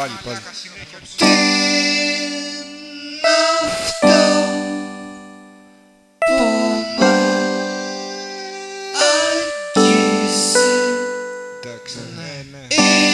Pode, pode. Ducks in there, man.